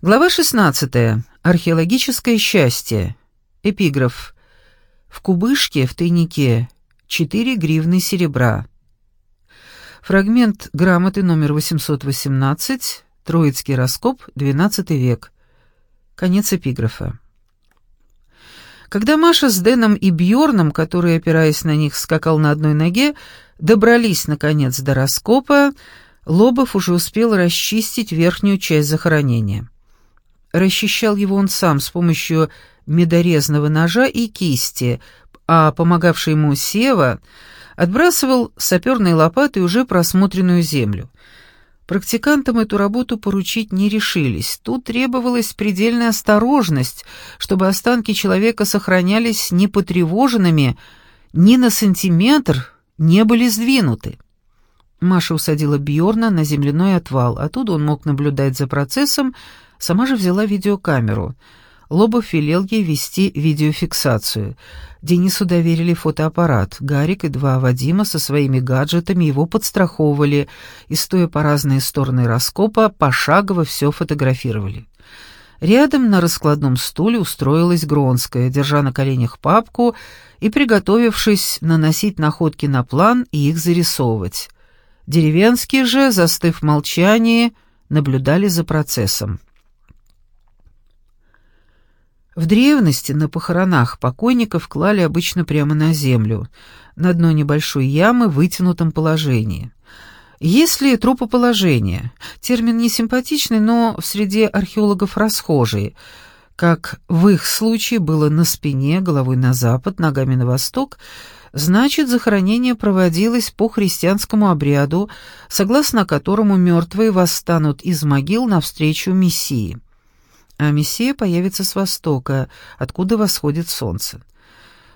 Глава 16. Археологическое счастье. Эпиграф. В кубышке, в тайнике, 4 гривны серебра. Фрагмент грамоты номер 818, Троицкий раскоп, XII век. Конец эпиграфа. Когда Маша с Дэном и Бьорном, который, опираясь на них, скакал на одной ноге, добрались, наконец, до раскопа, Лобов уже успел расчистить верхнюю часть захоронения. Расчищал его он сам с помощью медорезного ножа и кисти, а помогавший ему Сева отбрасывал саперной лопатой уже просмотренную землю. Практикантам эту работу поручить не решились. Тут требовалась предельная осторожность, чтобы останки человека сохранялись непотревоженными, ни на сантиметр не были сдвинуты. Маша усадила Бьорна на земляной отвал. Оттуда он мог наблюдать за процессом, Сама же взяла видеокамеру. Лобов велел ей вести видеофиксацию. Денису доверили фотоаппарат. Гарик и два Вадима со своими гаджетами его подстраховывали и, стоя по разные стороны раскопа, пошагово все фотографировали. Рядом на раскладном стуле устроилась Гронская, держа на коленях папку и приготовившись наносить находки на план и их зарисовывать. Деревенские же, застыв в молчании, наблюдали за процессом. В древности на похоронах покойников клали обычно прямо на землю, на дно небольшой ямы в вытянутом положении. Если трупоположение, термин не симпатичный, но в среде археологов расхожий, как в их случае было на спине, головой на запад, ногами на восток, значит, захоронение проводилось по христианскому обряду, согласно которому мертвые восстанут из могил навстречу Мессии а Мессия появится с востока, откуда восходит солнце.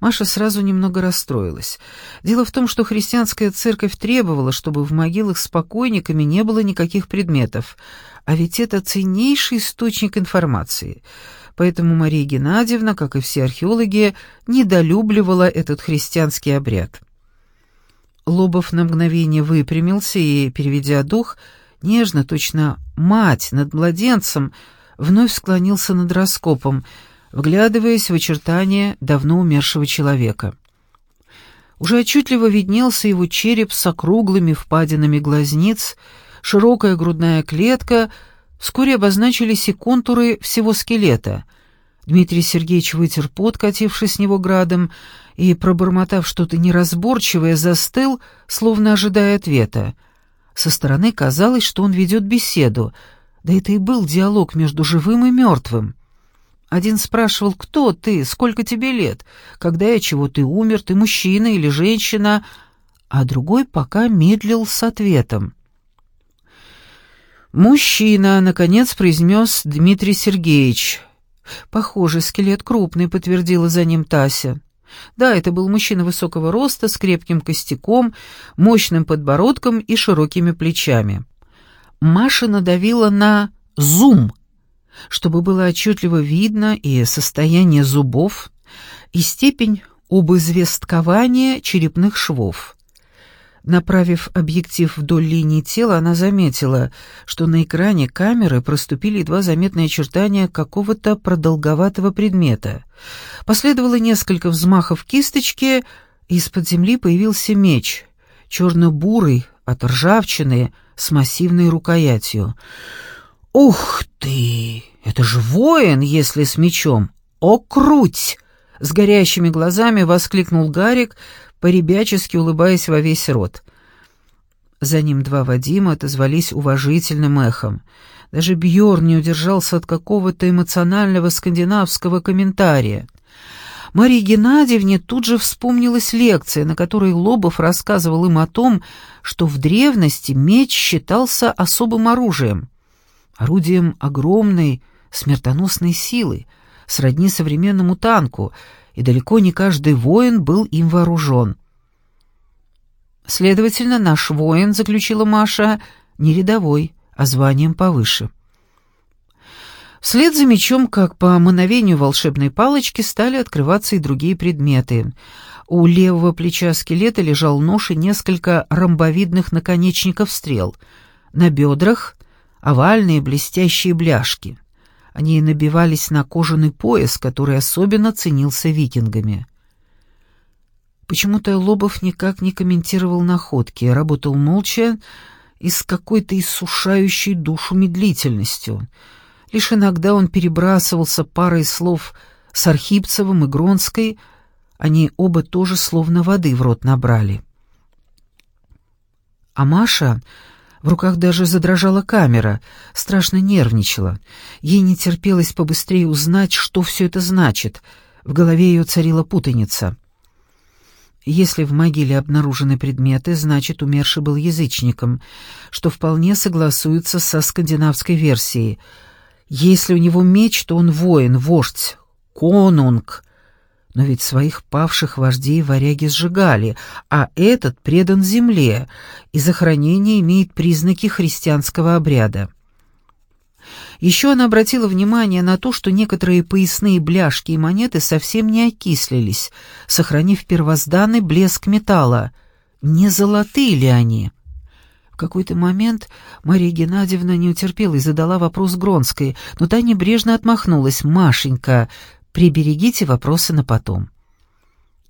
Маша сразу немного расстроилась. Дело в том, что христианская церковь требовала, чтобы в могилах с покойниками не было никаких предметов, а ведь это ценнейший источник информации. Поэтому Мария Геннадьевна, как и все археологи, недолюбливала этот христианский обряд. Лобов на мгновение выпрямился и, переведя дух, нежно, точно мать над младенцем, вновь склонился над раскопом, вглядываясь в очертания давно умершего человека. Уже отчетливо виднелся его череп с округлыми впадинами глазниц, широкая грудная клетка, вскоре обозначились и контуры всего скелета. Дмитрий Сергеевич вытер пот, кативший с него градом, и, пробормотав что-то неразборчивое, застыл, словно ожидая ответа. Со стороны казалось, что он ведет беседу — да это и был диалог между живым и мертвым. Один спрашивал, кто ты, сколько тебе лет, когда и чего ты умер, ты мужчина или женщина, а другой пока медлил с ответом. «Мужчина», — наконец произнес Дмитрий Сергеевич. «Похоже, скелет крупный», — подтвердила за ним Тася. Да, это был мужчина высокого роста, с крепким костяком, мощным подбородком и широкими плечами. Маша надавила на «зум», чтобы было отчетливо видно и состояние зубов, и степень обызвесткования черепных швов. Направив объектив вдоль линии тела, она заметила, что на экране камеры проступили едва заметные очертания какого-то продолговатого предмета. Последовало несколько взмахов кисточки, и из-под земли появился меч, черно-бурый, от ржавчины, с массивной рукоятью. «Ух ты! Это же воин, если с мечом! О, круть!» С горящими глазами воскликнул Гарик, поребячески улыбаясь во весь рот. За ним два Вадима отозвались уважительным эхом. Даже Бьорн не удержался от какого-то эмоционального скандинавского комментария. Марии Геннадьевне тут же вспомнилась лекция, на которой Лобов рассказывал им о том, что в древности меч считался особым оружием, орудием огромной смертоносной силы, сродни современному танку, и далеко не каждый воин был им вооружен. «Следовательно, наш воин, — заключила Маша, — не рядовой, а званием повыше». Вслед за мечом, как по мановению волшебной палочки, стали открываться и другие предметы. У левого плеча скелета лежал нож и несколько ромбовидных наконечников стрел. На бедрах — овальные блестящие бляшки. Они набивались на кожаный пояс, который особенно ценился викингами. Почему-то Лобов никак не комментировал находки, работал молча и с какой-то иссушающей душу медлительностью. Лишь иногда он перебрасывался парой слов с Архипцевым и Гронской, они оба тоже словно воды в рот набрали. А Маша... В руках даже задрожала камера, страшно нервничала. Ей не терпелось побыстрее узнать, что все это значит. В голове ее царила путаница. Если в могиле обнаружены предметы, значит, умерший был язычником, что вполне согласуется со скандинавской версией. Если у него меч, то он воин, вождь, конунг. Но ведь своих павших вождей варяги сжигали, а этот предан земле, и захоронение имеет признаки христианского обряда. Еще она обратила внимание на то, что некоторые поясные бляшки и монеты совсем не окислились, сохранив первозданный блеск металла. Не золотые ли они? В какой-то момент Мария Геннадьевна не утерпела и задала вопрос Гронской, но та небрежно отмахнулась. «Машенька, приберегите вопросы на потом».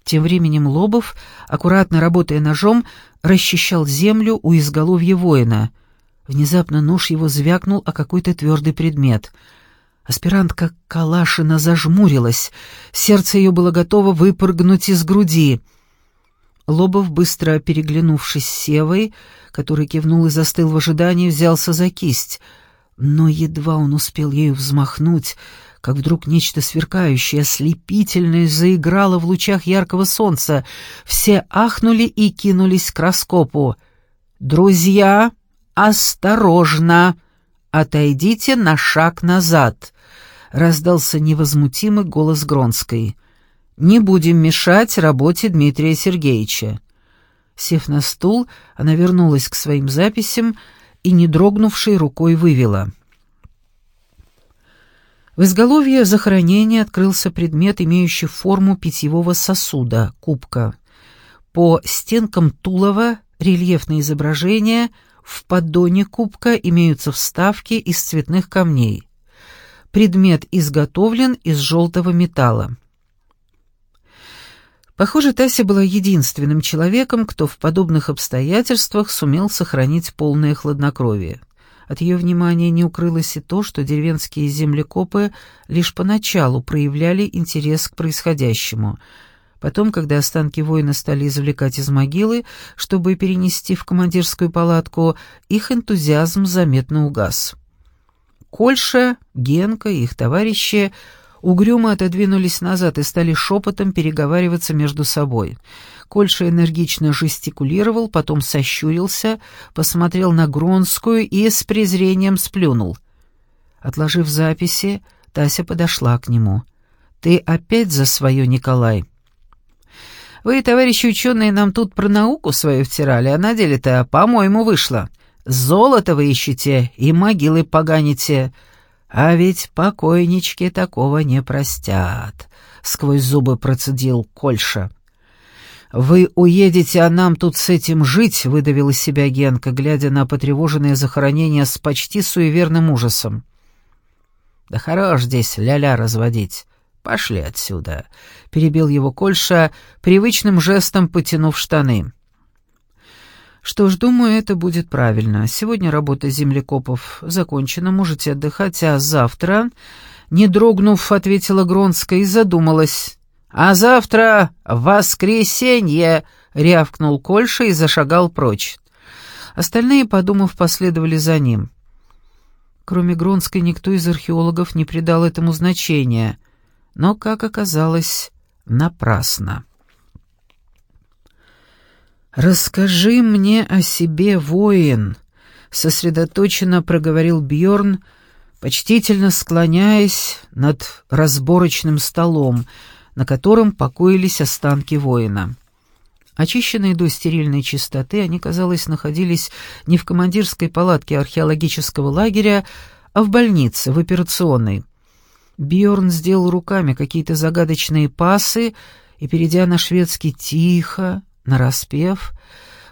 Тем временем Лобов, аккуратно работая ножом, расчищал землю у изголовья воина — Внезапно нож его звякнул о какой-то твердый предмет. Аспирантка Калашина зажмурилась, сердце ее было готово выпрыгнуть из груди. Лобов, быстро переглянувшись с Севой, который кивнул и застыл в ожидании, взялся за кисть. Но едва он успел ею взмахнуть, как вдруг нечто сверкающее, ослепительное заиграло в лучах яркого солнца. Все ахнули и кинулись к раскопу. «Друзья!» «Осторожно! Отойдите на шаг назад!» — раздался невозмутимый голос Гронской. «Не будем мешать работе Дмитрия Сергеевича». Сев на стул, она вернулась к своим записям и, не дрогнувшей рукой, вывела. В изголовье захоронения открылся предмет, имеющий форму питьевого сосуда, кубка. По стенкам тулова рельефное изображение — в поддоне кубка имеются вставки из цветных камней. Предмет изготовлен из желтого металла. Похоже, Тася была единственным человеком, кто в подобных обстоятельствах сумел сохранить полное хладнокровие. От ее внимания не укрылось и то, что деревенские землекопы лишь поначалу проявляли интерес к происходящему — Потом, когда останки воина стали извлекать из могилы, чтобы перенести в командирскую палатку, их энтузиазм заметно угас. Кольша, Генка и их товарищи угрюмо отодвинулись назад и стали шепотом переговариваться между собой. Кольша энергично жестикулировал, потом сощурился, посмотрел на Гронскую и с презрением сплюнул. Отложив записи, Тася подошла к нему. «Ты опять за свое, Николай?» Вы, товарищи ученые, нам тут про науку свою втирали, а на деле-то, по-моему, вышло. Золото вы ищете и могилы поганите. А ведь покойнички такого не простят», — сквозь зубы процедил Кольша. «Вы уедете, а нам тут с этим жить», — выдавил из себя Генка, глядя на потревоженное захоронение с почти суеверным ужасом. «Да хорош здесь ля-ля разводить. «Пошли отсюда», — перебил его Кольша, привычным жестом потянув штаны. «Что ж, думаю, это будет правильно. Сегодня работа землекопов закончена, можете отдыхать, а завтра...» Не дрогнув, ответила Гронская и задумалась. «А завтра воскресенье!» — рявкнул Кольша и зашагал прочь. Остальные, подумав, последовали за ним. Кроме Гронской, никто из археологов не придал этому значения — но, как оказалось, напрасно. «Расскажи мне о себе, воин», — сосредоточенно проговорил Бьорн, почтительно склоняясь над разборочным столом, на котором покоились останки воина. Очищенные до стерильной чистоты, они, казалось, находились не в командирской палатке археологического лагеря, а в больнице, в операционной. Бьорн сделал руками какие-то загадочные пасы и, перейдя на шведский тихо, нараспев,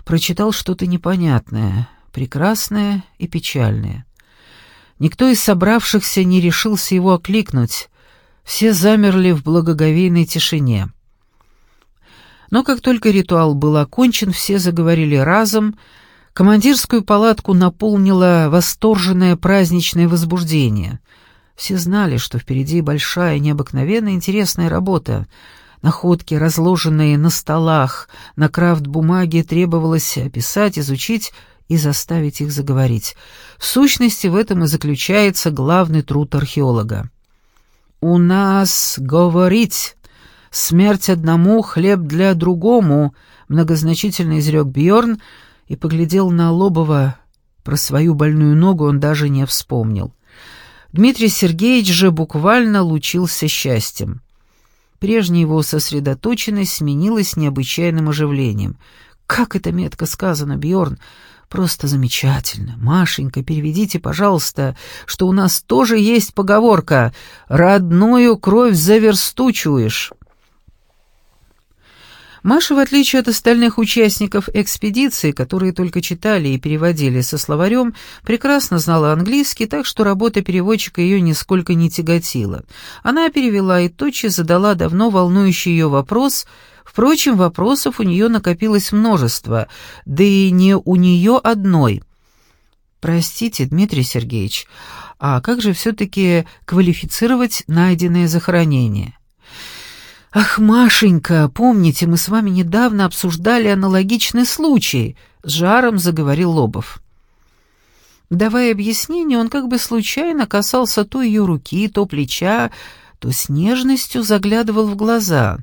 прочитал что-то непонятное, прекрасное и печальное. Никто из собравшихся не решился его окликнуть. Все замерли в благоговейной тишине. Но как только ритуал был окончен, все заговорили разом, командирскую палатку наполнило восторженное праздничное возбуждение. Все знали, что впереди большая, необыкновенно интересная работа. Находки, разложенные на столах, на крафт-бумаге, требовалось описать, изучить и заставить их заговорить. В сущности, в этом и заключается главный труд археолога. «У нас говорить, смерть одному, хлеб для другому», многозначительно изрек Бьорн и поглядел на Лобова. Про свою больную ногу он даже не вспомнил. Дмитрий Сергеевич же буквально лучился счастьем. Прежняя его сосредоточенность сменилась необычайным оживлением. «Как это метко сказано, Бьорн! Просто замечательно. Машенька, переведите, пожалуйста, что у нас тоже есть поговорка «родную кровь заверстучуешь». Маша, в отличие от остальных участников экспедиции, которые только читали и переводили со словарем, прекрасно знала английский, так что работа переводчика ее нисколько не тяготила. Она перевела и тотчас задала давно волнующий ее вопрос. Впрочем, вопросов у нее накопилось множество, да и не у нее одной. «Простите, Дмитрий Сергеевич, а как же все-таки квалифицировать найденное захоронение?» «Ах, Машенька, помните, мы с вами недавно обсуждали аналогичный случай», — с жаром заговорил Лобов. Давая объяснение, он как бы случайно касался то ее руки, то плеча, то с нежностью заглядывал в глаза.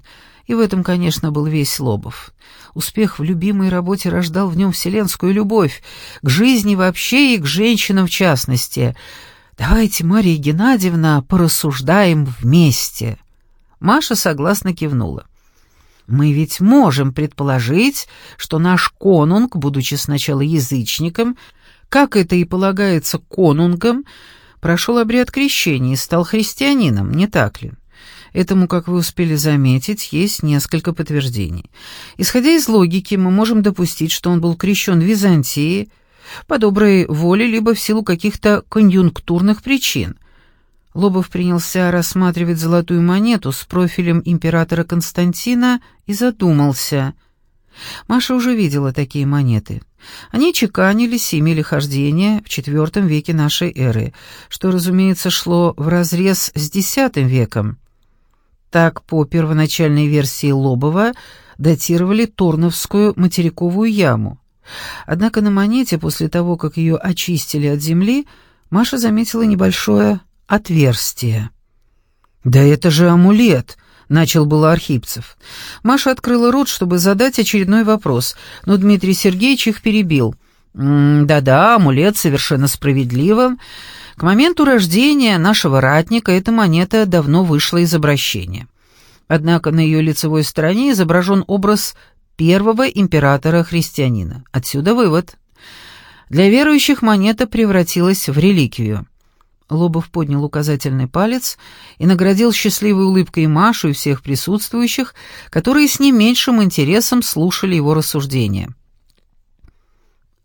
И в этом, конечно, был весь Лобов. Успех в любимой работе рождал в нем вселенскую любовь, к жизни вообще и к женщинам в частности. «Давайте, Мария Геннадьевна, порассуждаем вместе». Маша согласно кивнула. Мы ведь можем предположить, что наш конунг, будучи сначала язычником, как это и полагается конунгам, прошел обряд крещения и стал христианином, не так ли? Этому, как вы успели заметить, есть несколько подтверждений. Исходя из логики, мы можем допустить, что он был крещен в Византии по доброй воле либо в силу каких-то конъюнктурных причин – Лобов принялся рассматривать золотую монету с профилем императора Константина и задумался. Маша уже видела такие монеты. Они чеканились и имели хождение в IV веке нашей эры, что, разумеется, шло вразрез с X веком. Так, по первоначальной версии Лобова, датировали Торновскую материковую яму. Однако на монете, после того, как ее очистили от земли, Маша заметила небольшое отверстие. «Да это же амулет!» — начал было Архипцев. Маша открыла рот, чтобы задать очередной вопрос, но Дмитрий Сергеевич их перебил. «Да-да, амулет совершенно справедливо. К моменту рождения нашего ратника эта монета давно вышла из обращения. Однако на ее лицевой стороне изображен образ первого императора-христианина. Отсюда вывод. Для верующих монета превратилась в реликвию. Лобов поднял указательный палец и наградил счастливой улыбкой Машу и всех присутствующих, которые с не меньшим интересом слушали его рассуждения.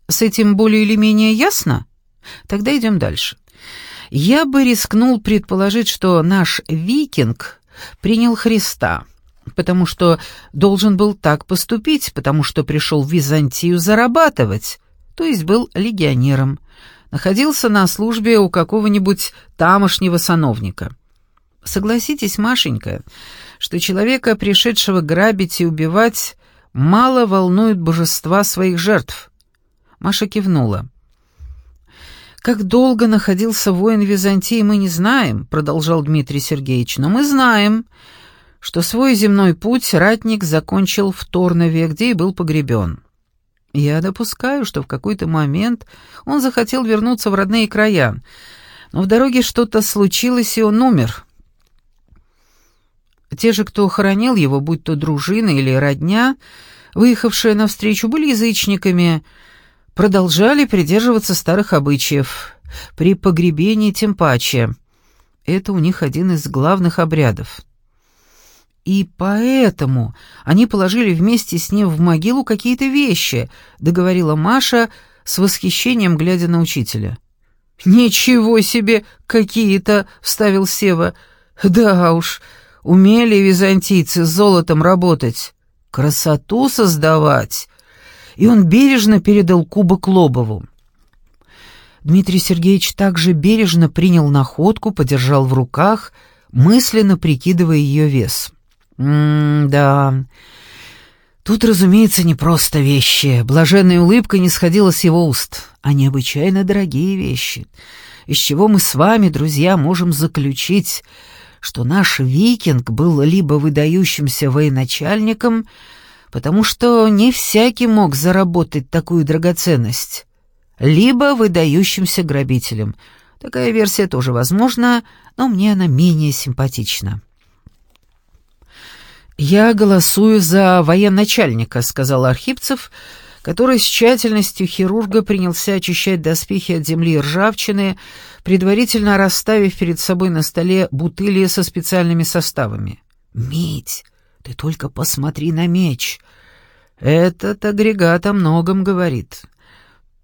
«С этим более или менее ясно? Тогда идем дальше. Я бы рискнул предположить, что наш викинг принял Христа, потому что должен был так поступить, потому что пришел в Византию зарабатывать, то есть был легионером» находился на службе у какого-нибудь тамошнего сановника. Согласитесь, Машенька, что человека, пришедшего грабить и убивать, мало волнует божества своих жертв. Маша кивнула. «Как долго находился воин Византии, мы не знаем», — продолжал Дмитрий Сергеевич, «но мы знаем, что свой земной путь ратник закончил в Торнове, где и был погребен. Я допускаю, что в какой-то момент он захотел вернуться в родные края, но в дороге что-то случилось, и он умер. Те же, кто хоронил его, будь то дружина или родня, выехавшие навстречу, были язычниками, продолжали придерживаться старых обычаев, при погребении тем паче. Это у них один из главных обрядов. И поэтому они положили вместе с ним в могилу какие-то вещи, договорила Маша с восхищением, глядя на учителя. «Ничего себе, какие-то!» — вставил Сева. «Да уж, умели византийцы с золотом работать, красоту создавать!» И он бережно передал кубок Лобову. Дмитрий Сергеевич также бережно принял находку, подержал в руках, мысленно прикидывая ее вес. «М-да...» Тут, разумеется, не просто вещи. Блаженная улыбка не сходила с его уст, а необычайно дорогие вещи, из чего мы с вами, друзья, можем заключить, что наш викинг был либо выдающимся военачальником, потому что не всякий мог заработать такую драгоценность, либо выдающимся грабителем. Такая версия тоже возможна, но мне она менее симпатична. «Я голосую за военачальника», — сказал Архипцев, который с тщательностью хирурга принялся очищать доспехи от земли и ржавчины, предварительно расставив перед собой на столе бутыли со специальными составами. «Медь, ты только посмотри на меч. Этот агрегат о многом говорит.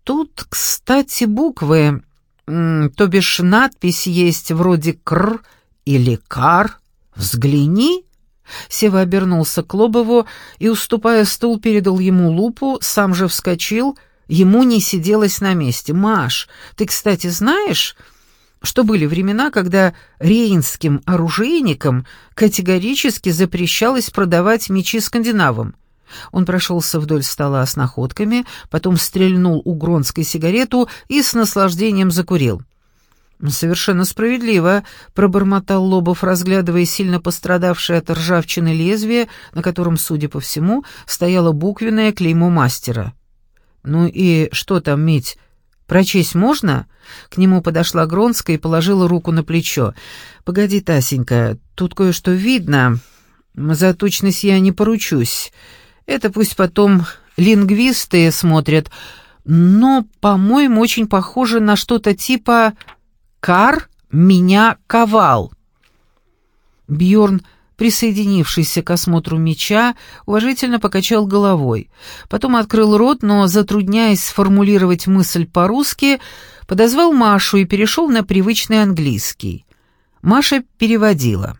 Тут, кстати, буквы, то бишь надпись есть вроде «кр» или «кар». Взгляни». Сева обернулся к Лобову и, уступая стул, передал ему лупу, сам же вскочил, ему не сиделось на месте. «Маш, ты, кстати, знаешь...» что были времена, когда рейнским оружейникам категорически запрещалось продавать мечи скандинавам. Он прошелся вдоль стола с находками, потом стрельнул у Гронской сигарету и с наслаждением закурил. «Совершенно справедливо», — пробормотал Лобов, разглядывая сильно пострадавшее от ржавчины лезвие, на котором, судя по всему, стояло буквенное клеймо мастера. «Ну и что там, Мить, прочесть можно?» К нему подошла Гронская и положила руку на плечо. «Погоди, Тасенька, тут кое-что видно. За точность я не поручусь. Это пусть потом лингвисты смотрят, но, по-моему, очень похоже на что-то типа Кар меня ковал. Бьорн, присоединившийся к осмотру меча, уважительно покачал головой. Потом открыл рот, но, затрудняясь сформулировать мысль по-русски, подозвал Машу и перешел на привычный английский. Маша переводила.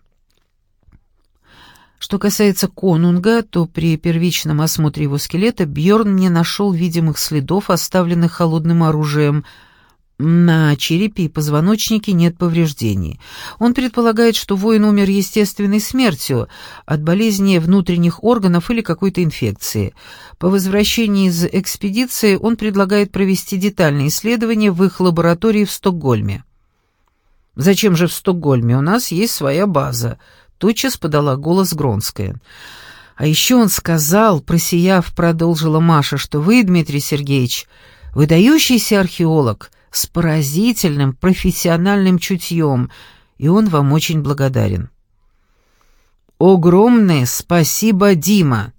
Что касается конунга, то при первичном осмотре его скелета Бьорн не нашел видимых следов, оставленных холодным оружием, на черепе и позвоночнике нет повреждений. Он предполагает, что воин умер естественной смертью от болезни внутренних органов или какой-то инфекции. По возвращении из экспедиции он предлагает провести детальное исследование в их лаборатории в Стокгольме. «Зачем же в Стокгольме? У нас есть своя база», — тотчас подала голос Гронская. «А еще он сказал, просияв, продолжила Маша, что вы, Дмитрий Сергеевич, выдающийся археолог» с поразительным профессиональным чутьем, и он вам очень благодарен. Огромное спасибо, Дима.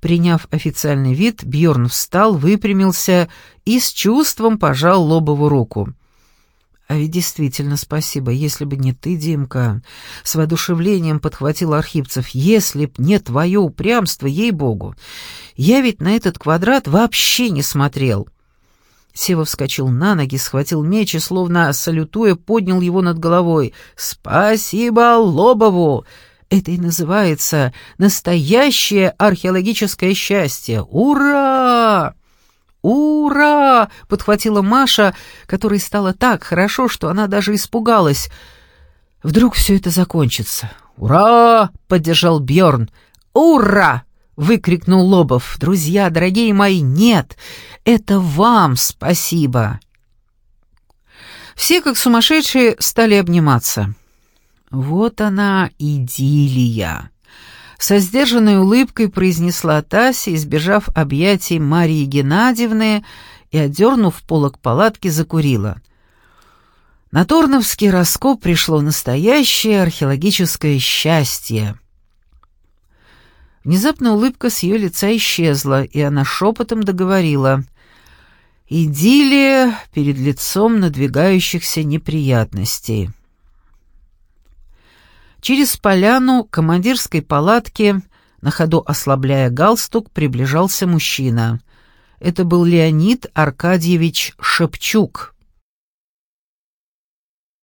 Приняв официальный вид, Бьорн встал, выпрямился и с чувством пожал Лобову руку. А ведь действительно спасибо, если бы не ты, Димка, с воодушевлением подхватил Архипцев. Если б не твое упрямство, ей-богу. Я ведь на этот квадрат вообще не смотрел. Сева вскочил на ноги, схватил меч и, словно салютуя, поднял его над головой. «Спасибо Лобову!» Это и называется настоящее археологическое счастье. Ура! Ура! подхватила Маша, которой стало так хорошо, что она даже испугалась. Вдруг все это закончится. Ура! поддержал Бьорн. Ура! Выкрикнул Лобов. «Друзья, дорогие мои, нет! Это вам спасибо!» Все, как сумасшедшие, стали обниматься. «Вот она, идиллия!» Со сдержанной улыбкой произнесла Тася, избежав объятий Марии Геннадьевны и, одернув полок палатки, закурила. На Торновский раскоп пришло настоящее археологическое счастье. Внезапно улыбка с ее лица исчезла, и она шепотом договорила. «Идиллия перед лицом надвигающихся неприятностей». Через поляну командирской палатки, на ходу ослабляя галстук, приближался мужчина. Это был Леонид Аркадьевич Шепчук.